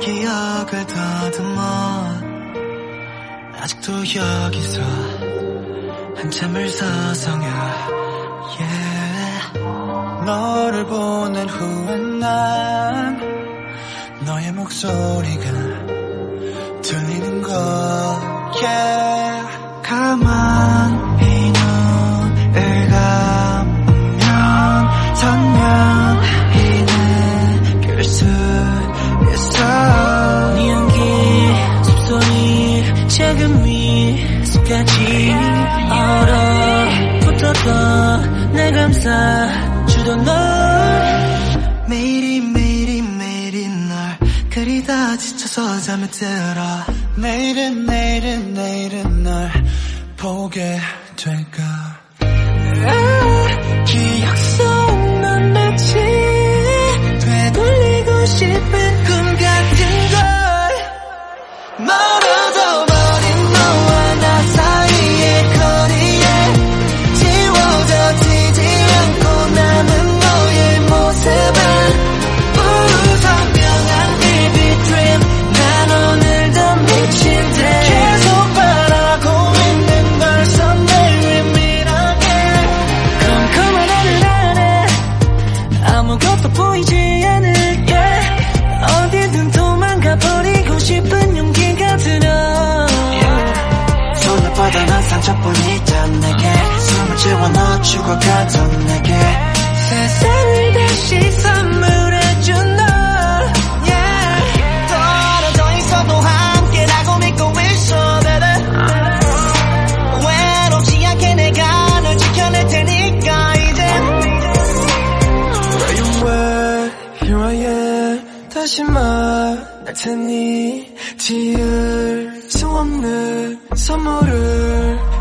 벽을 다듬어 아직도 여기서 한참을 서성여 yeah. 너를 보낸 후에 난 너의 목소리가 들리는 걸 yeah. 있어 네 향기 숨소리 작은 미소까지 얼어붙었던 내 감싸주던 널. 매일이 매일이 매일이 널 그리다 지쳐서 잠에 들어. 내일은 내일은 내일은 널 보게 될까 상처뿐이던 내게 숨을 채워 넣어 죽어가던 내게 세상을 다시 선물해준 너. Yeah. 떨어져 있어도 함께라고 믿고 있어 baby 외롭지 않게 내가 널 지켜낼 테니까 이제. Where you were, here I am 다시 말할 테니 지을 수 없는 선물을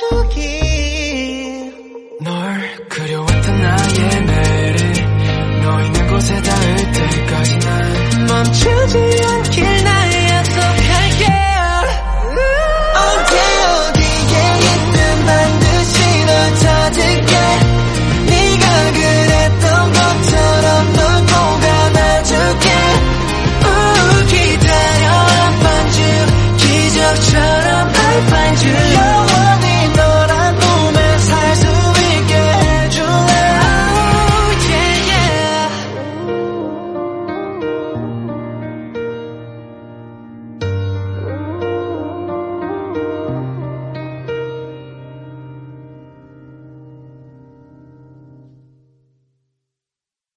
주기. 널 그려왔던 나의 내일이 너 있는 곳에 닿을 때까지 난 멈추지 난